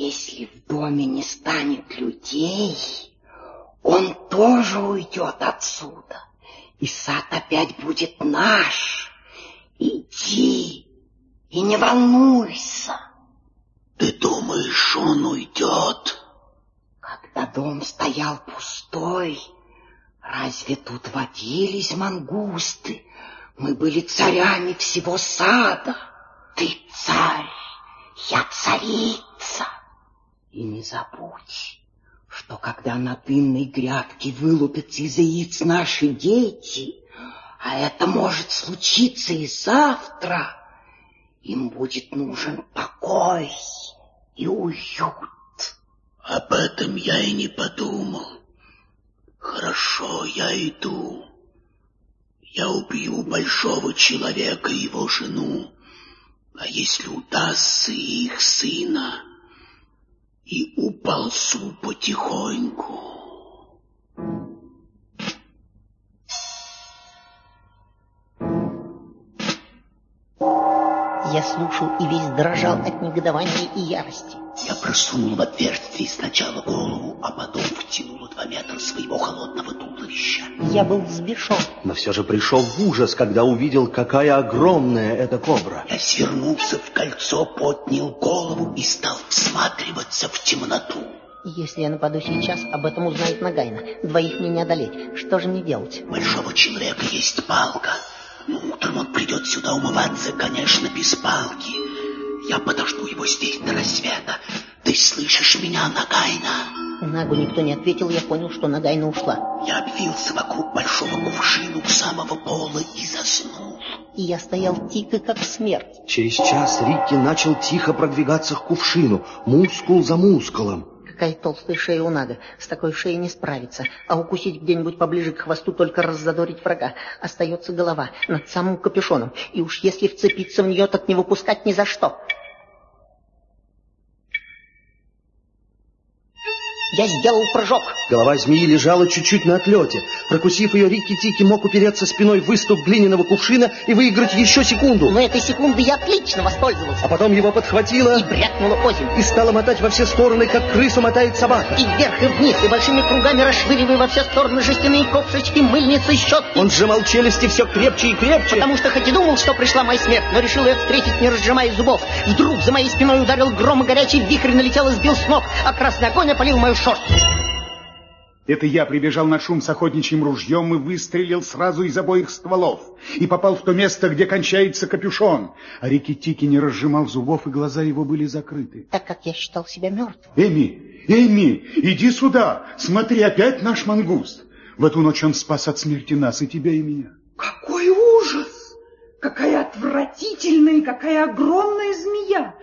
Если в доме не станет людей, он тоже уйдет отсюда, и сад опять будет наш. Иди и не волнуйся. Ты думаешь, он уйдет? Когда дом стоял пустой, разве тут водились мангусты? Мы были царями всего сада. Ты царь, я царица. И не забудь, что когда на дынной грядке вылупятся из яиц наши дети, а это может случиться и завтра, им будет нужен покой и уют. Об этом я и не подумал. Хорошо, я иду. Я убью большого человека и его жену, а если удастся их сына, и уползу потихоньку. Я слушал и весь дрожал от негодования и ярости. Я просунул в отверстие сначала голову, а потом втянул два метра своего холодного туловища. Я был взбешен. Но все же пришел в ужас, когда увидел, какая огромная эта кобра. Я свернулся в кольцо, поднял голову и стал всматриваться в темноту. Если я нападу сейчас, об этом узнает Нагайна. Двоих мне не одолеть. Что же мне делать? Большого человека есть палка. Но утром он придет сюда умываться, конечно, без палки. Я подожду его здесь до рассвета. Ты слышишь меня, Нагайна? Нагу никто не ответил, я понял, что Нагайна ушла. Я обвился вокруг большого кувшина у самого пола и заснул. И я стоял тихо, как смерть. Через час Рикки начал тихо продвигаться к кувшину, мускул за мускулом. Какая толстая шея у Нага. С такой шеей не справиться. А укусить где-нибудь поближе к хвосту, только раззадорить врага. Остается голова над самым капюшоном. И уж если вцепиться в нее, так не выпускать ни за что. Я сделал прыжок. Голова змеи лежала чуть-чуть на отлете. Прокусив ее, Рикки-Тики мог упереться спиной в выступ глиняного кувшина и выиграть еще секунду. Но этой секунды я отлично воспользовался. А потом его подхватило И брякнула озимь. и стало мотать во все стороны, как крысу мотает собака. И вверх, и вниз, и большими кругами расшвыривая во все стороны жестяные ковшечки, мыльницы, щетки. Он сжимал челюсти все крепче и крепче. Потому что хоть и думал, что пришла моя смерть, но решил ее встретить, не разжимая зубов. Вдруг за моей спиной ударил гром, и горячий вихрь налетел и сбил с ног, а красный огонь опалил мою шерсть. Это я прибежал на шум с охотничьим ружьем и выстрелил сразу из обоих стволов. И попал в то место, где кончается капюшон. А Рикки-Тики не разжимал зубов, и глаза его были закрыты. Так как я считал себя мертвым. Эми, Эми, иди сюда. Смотри, опять наш мангуст. В эту ночь он спас от смерти нас, и тебя, и меня. Какой ужас! Какая отвратительная и какая огромная змея!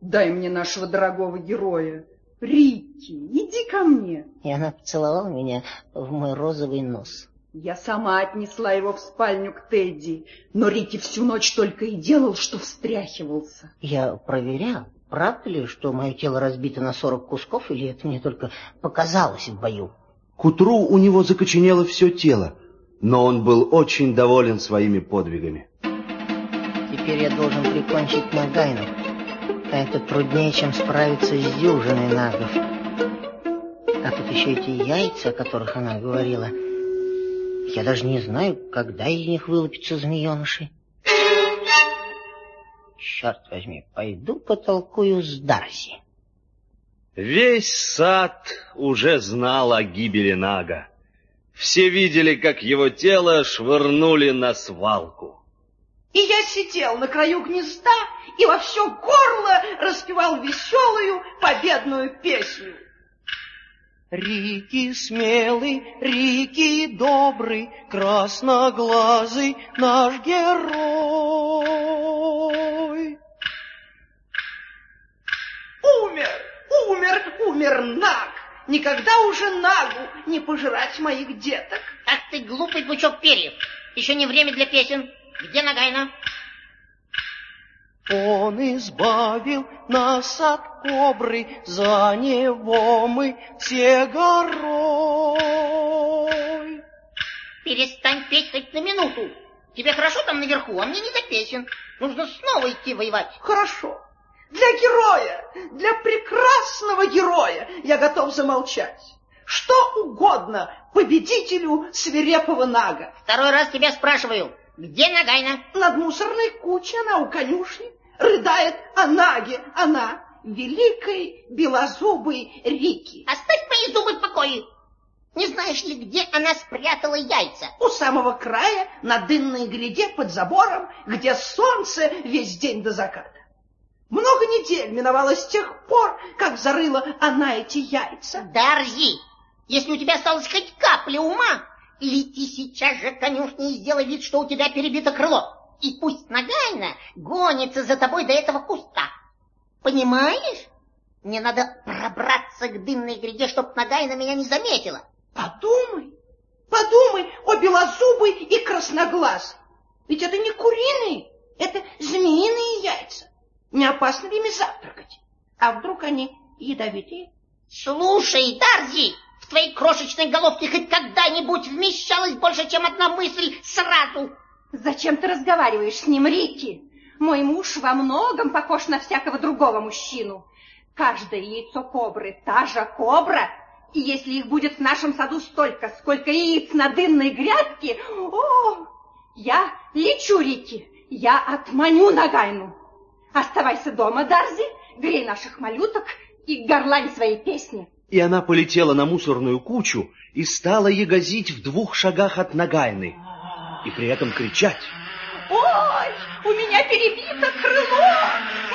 Дай мне нашего дорогого героя. Рикки, иди ко мне. И она поцеловала меня в мой розовый нос. Я сама отнесла его в спальню к Тедди, но Рикки всю ночь только и делал, что встряхивался. Я проверял, правда ли, что мое тело разбито на сорок кусков, или это мне только показалось в бою. К утру у него закоченело все тело, но он был очень доволен своими подвигами. Теперь я должен прикончить Нагайну. А это труднее, чем справиться с дюжиной нагов. А тут еще эти яйца, о которых она говорила. Я даже не знаю, когда из них вылупятся змееныши. Черт возьми, пойду потолкую с Дарси. Весь сад уже знал о гибели Нага. Все видели, как его тело швырнули на свалку. И я сидел на краю гнезда и во все горло распевал веселую победную песню. Рики смелый, Рики добрый, красноглазый наш герой. Умер, умер, умер Наг. Никогда уже Нагу не пожирать моих деток. Ах ты глупый пучок перьев. Еще не время для песен. Где Нагайна? Он избавил нас от кобры, за него мы все горой. Перестань петь хоть на минуту. Тебе хорошо там наверху, а мне не до песен. Нужно снова идти воевать. Хорошо. Для героя, для прекрасного героя я готов замолчать. Что угодно победителю свирепого Нага. Второй раз тебя спрашиваю, где Нагайна? Над мусорной кучей она у конюшни. Рыдает о Наге, она великой белозубой Рики. Оставь мои зубы в покое. Не знаешь ли, где она спрятала яйца? У самого края, на дынной гряде под забором, где солнце весь день до заката. Много недель миновало с тех пор, как зарыла она эти яйца. Дарзи, если у тебя осталось хоть капля ума, лети сейчас же к конюшне и сделай вид, что у тебя перебито крыло. И пусть Нагайна гонится за тобой до этого куста. Понимаешь? Мне надо пробраться к дымной гряде, чтоб Нагайна меня не заметила. Подумай, подумай о белозубой и красноглазой. Ведь это не куриные, это змеиные яйца. Не опасно ли ими завтракать? А вдруг они ядовитые? Слушай, Дарзи, твоей крошечной головке хоть когда-нибудь вмещалась больше, чем одна мысль сразу. Зачем ты разговариваешь с ним, Рики? Мой муж во многом похож на всякого другого мужчину. Каждое яйцо кобры — та же кобра, и если их будет в нашем саду столько, сколько яиц на дынной грядке, о, я лечу, Рики, я отманю Нагайну. Оставайся дома, Дарзи, грей наших малюток и горлань своей песни. И она полетела на мусорную кучу и стала ягозить в двух шагах от Нагайны. И при этом кричать. Ой, у меня перебито крыло!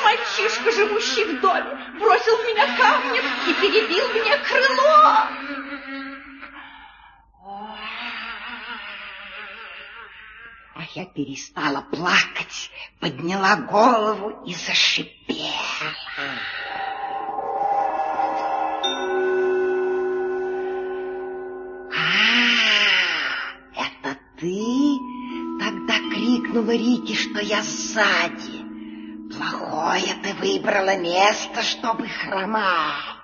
Мальчишка, живущий в доме, бросил в меня камнем и перебил мне крыло! А я перестала плакать, подняла голову и зашипела. Рики, что я сзади. Плохое ты выбрала место, чтобы хромать.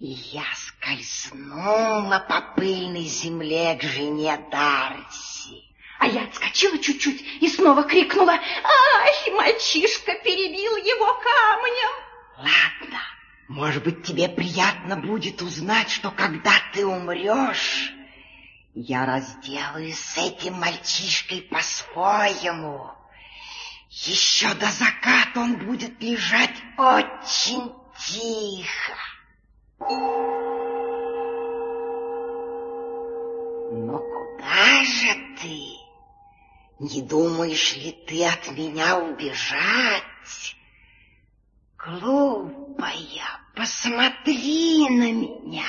И я скользнула по пыльной земле к жене Дарси. А я отскочила чуть-чуть и снова крикнула, «Ай, мальчишка перебил его камнем!» Ладно, может быть, тебе приятно будет узнать, что когда ты умрешь, я разделаюсь с этим мальчишкой по-своему. Еще до заката он будет лежать очень тихо. Но куда же ты? Не думаешь ли ты от меня убежать? Глупая, посмотри на меня.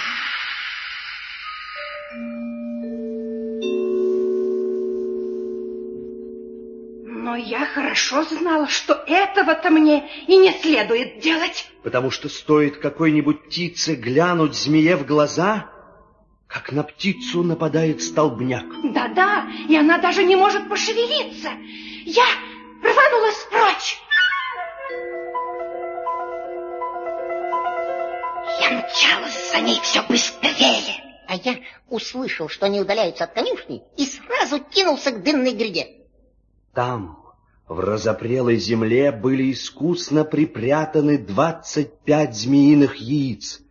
Но я хорошо знала, что этого-то мне и не следует делать. Потому что стоит какой-нибудь птице глянуть змее в глаза, как на птицу нападает столбняк. Да-да, и она даже не может пошевелиться. Я рванулась прочь. Я мчалась за ней все быстрее. А я услышал, что они удаляются от конюшни, и сразу кинулся к дымной гряде. Там, в разопрелой земле, были искусно припрятаны двадцать пять змеиных яиц.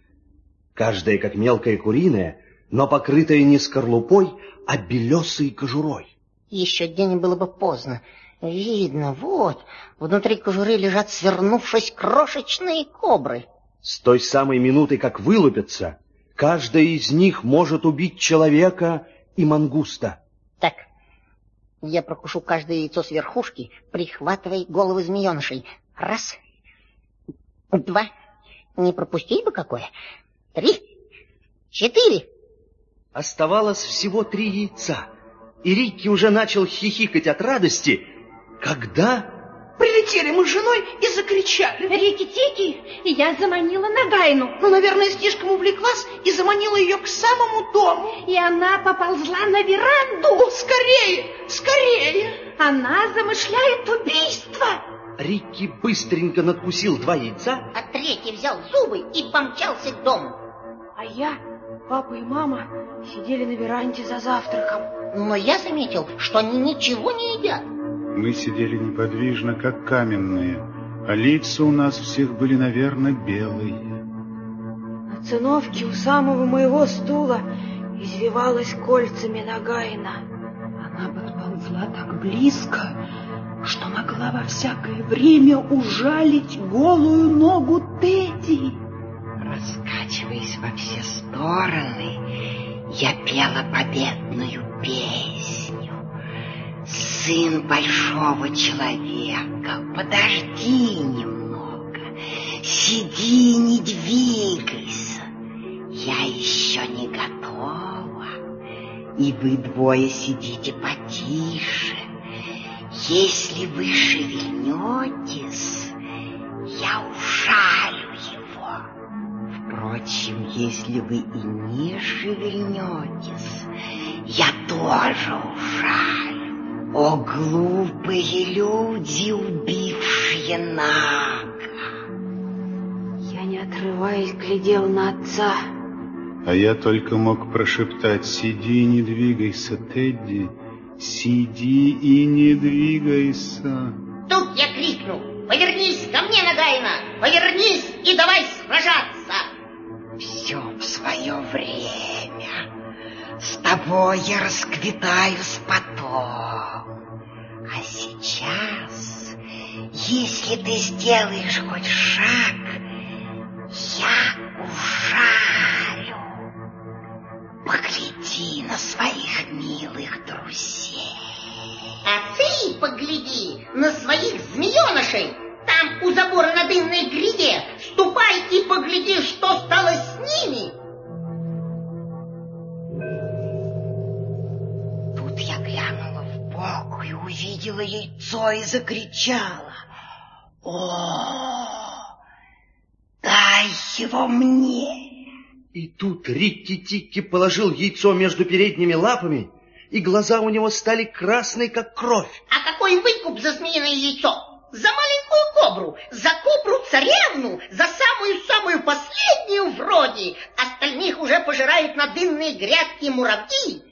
Каждое как мелкое куриное, но покрытое не скорлупой, а белесой кожурой. Еще день было бы поздно. Видно, вот, внутри кожуры лежат, свернувшись, крошечные кобры. С той самой минуты, как вылупятся, каждая из них может убить человека и мангуста. Я прокушу каждое яйцо с верхушки, прихватывая головы змеенышей. Раз, два, не пропустить бы какое, три, четыре. Оставалось всего три яйца, и Рикки уже начал хихикать от радости, когда... Прилетели мы с женой и закричали. Рики-тики, и я заманила Нагайну. Ну, наверное, слишком увлеклась и заманила ее к самому дому. И она поползла на веранду. Скорее, скорее. Она замышляет убийство. Рикки быстренько надкусил два яйца, А третий взял зубы и помчался к дому. А я, папа и мама сидели на веранде за завтраком. Но я заметил, что они ничего не едят. Мы сидели неподвижно, как каменные, А лица у нас всех были, наверное, белые. На циновке у самого моего стула извивалась кольцами Нагайна. Она подползла так близко, что могла во всякое время ужалить голую ногу Тедди. Раскачиваясь во все стороны, я пела победную песню. Сын большого человека, подожди немного, сиди, не двигайся. Я еще не готова, и вы двое сидите потише. Если вы шевельнетесь, я ужалю его. Впрочем, если вы и не шевельнетесь, я тоже ужалю. О, глупые люди, убившие Нага! Я, не отрываясь, глядел на отца. А я только мог прошептать «Сиди и не двигайся, Тедди, сиди и не двигайся». Тут я крикнул «Повернись ко мне, Нагайна! Повернись и давай сражаться!» Все в свое время. С тобой я расквитаюсь потом. А сейчас, если ты сделаешь хоть шаг, я ужалю. Погляди на своих милых друзей. А ты погляди на своих змеенышей! Там у забора на дымной гряде! Ступай и погляди, что стало с ними! Увидела яйцо и закричала. О, дай его мне! И тут Рикки-Тикки положил яйцо между передними лапами, и глаза у него стали красные, как кровь. А какой выкуп за змеиное яйцо? За маленькую кобру, за кобру-царевну, за самую-самую последнюю вроде. Остальных уже пожирают на дынные грядки муравьи.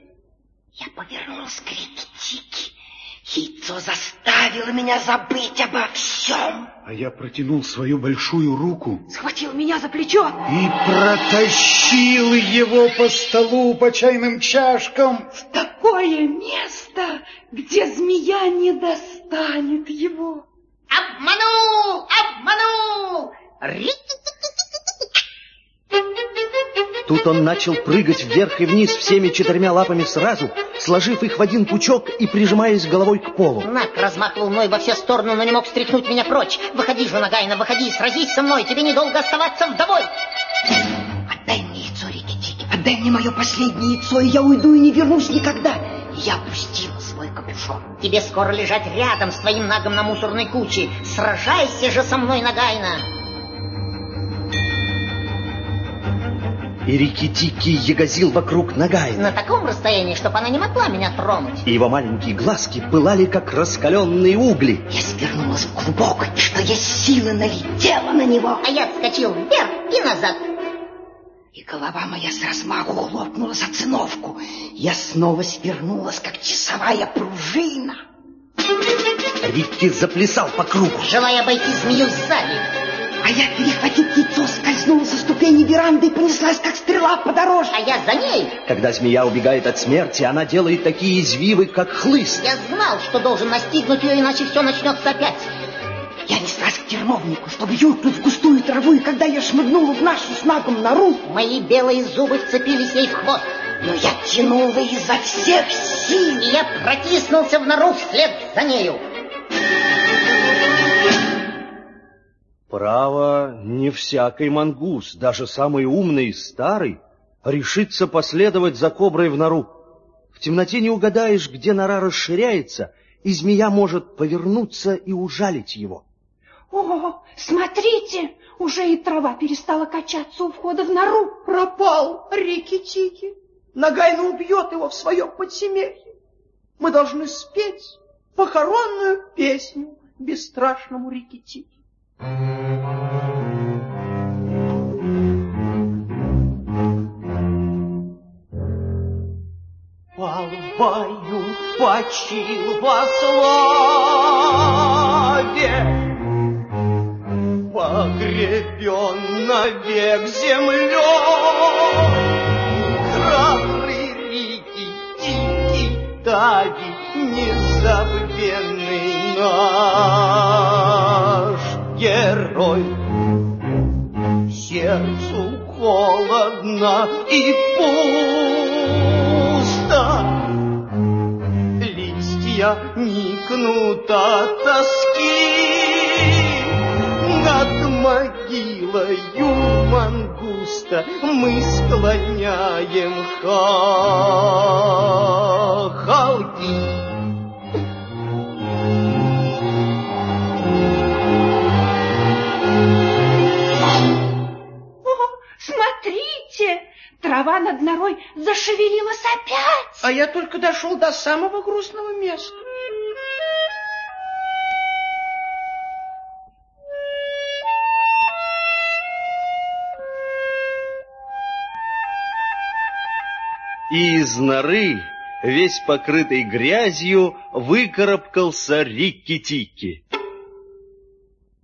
Я повернулась к Рикки-Тикки. Яйцо заставило меня забыть обо всем. А я протянул свою большую руку Схватил меня за плечо. и протащил его по столу по чайным чашкам. В такое место, где змея не достанет его. Обманул! Обманул! Тут он начал прыгать вверх и вниз всеми четырьмя лапами сразу, сложив их в один пучок и прижимаясь головой к полу. Нак размахивал мной во все стороны, но не мог стряхнуть меня прочь. Выходи же, Нагайна, выходи, сразись со мной, тебе недолго оставаться вдовой. Отдай мне яйцо, Рикки-Тикки, отдай мне мое последнее яйцо, и я уйду и не вернусь никогда. Я опустила свой капюшон. Тебе скоро лежать рядом с твоим нагом на мусорной куче. Сражайся же со мной, Нагайна. И Рикки-Тикки ягозил вокруг Нагайна. На таком расстоянии, чтобы она не могла меня тронуть. И его маленькие глазки пылали, как раскаленные угли. Я свернулась в клубок, и что есть силы налетела на него. А я отскочил вверх и назад. И голова моя с размаху хлопнула за циновку. Я снова свернулась, как часовая пружина. Рикки заплясал по кругу. Желая обойти змею сзади. А я, перехватив яйцо, скользнула со ступени веранды и понеслась, как стрела по дорожке. А я за ней. Когда змея убегает от смерти, она делает такие извивы, как хлыст. Я знал, что должен настигнуть ее, иначе все начнется опять. Я неслась к терновнику, чтобы юркнуть в густую траву, и когда я шмыгнула в нашу с Нагом нору, Мои белые зубы вцепились ей в хвост. но я тянула изо всех сил. И я протиснулся в нору вслед за нею. Право, не всякий мангус, даже самый умный и старый, решится последовать за коброй в нору. В темноте не угадаешь, где нора расширяется, и змея может повернуться и ужалить его. О, смотрите, уже и трава перестала качаться у входа в нору. Пропал Рикки-Тики. Нагайна убьет его в своем подземелье. Мы должны спеть похоронную песню бесстрашному Рикки-Тики. Полбаю почил во славе, погребен навек землей. Храбрый Рики, Тики, Тави, незабвенный наш герой. Сердцу холодно и пусто, Листья никнут от тоски, над могилою мангуста мы склоняем хохолки. Смотрите, трава над норой зашевелилась опять. А я только дошел до самого грустного места. И из норы, весь покрытый грязью, выкарабкался Рикки-Тикки.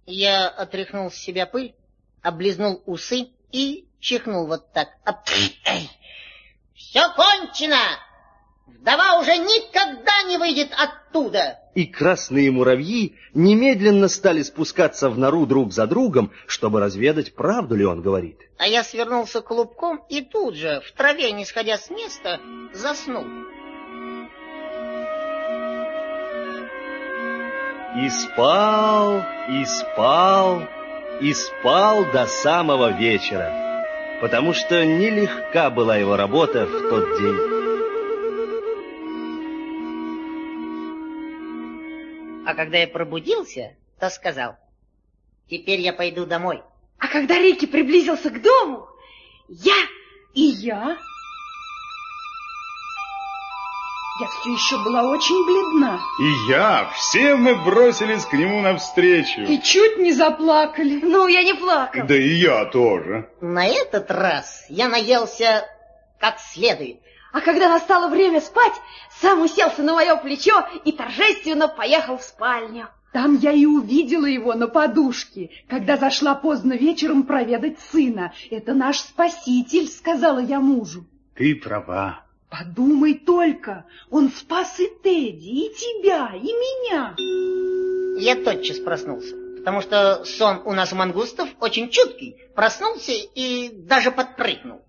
Я отряхнул с себя пыль, облизнул усы и чихнул вот так. Все кончено! Вдова уже никогда не выйдет оттуда. И красные муравьи немедленно стали спускаться в нору друг за другом, чтобы разведать, правду ли он говорит. А я свернулся клубком и тут же, в траве, не сходя с места, заснул. И спал, и спал, и спал до самого вечера, потому что нелегка была его работа в тот день. А когда я пробудился, то сказал, теперь я пойду домой. А когда Рики приблизился к дому, я И я? Я все еще была очень бледна. И я, все мы бросились к нему навстречу. И чуть не заплакали. Ну, я не плакал. Да и я тоже. На этот раз я наелся как следует. А когда настало время спать, сам уселся на мое плечо и торжественно поехал в спальню. Там я и увидела его на подушке, когда зашла поздно вечером проведать сына. Это наш спаситель, сказала я мужу. Ты права. Подумай только, он спас и Тедди, и тебя, и меня. Я тотчас проснулся, потому что сон у нас у мангустов очень чуткий. Проснулся и даже подпрыгнул.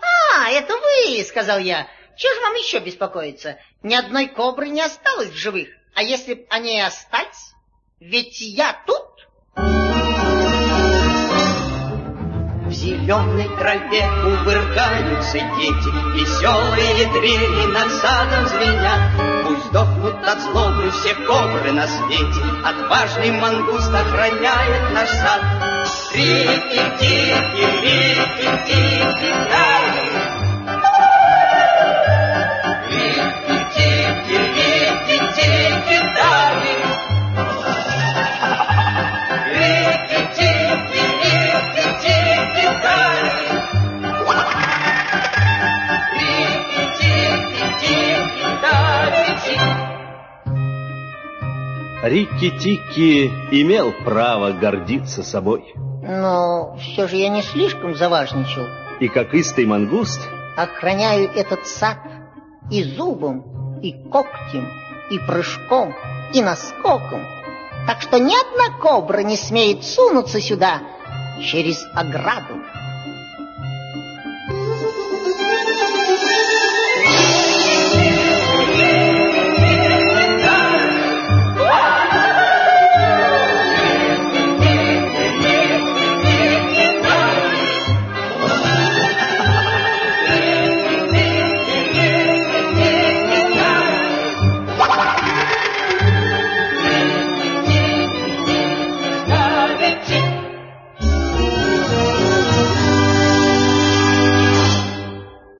«А, это вы!» — сказал я. «Чего же вам еще беспокоиться? Ни одной кобры не осталось в живых. А если б они и остались, ведь я тут!» Зеленой траве кувыркаются дети, Веселые трели над садом звенят. Пусть дохнут от злобы все кобры на свете, Отважный мангуст охраняет наш сад. Рики-тики, рики-тики, дай. Рикки-Тикки имел право гордиться собой. Но все же я не слишком заважничал. И как истый мангуст, Охраняю этот сад и зубом, и когтем, и прыжком, и наскоком. Так что ни одна кобра не смеет сунуться сюда через ограду.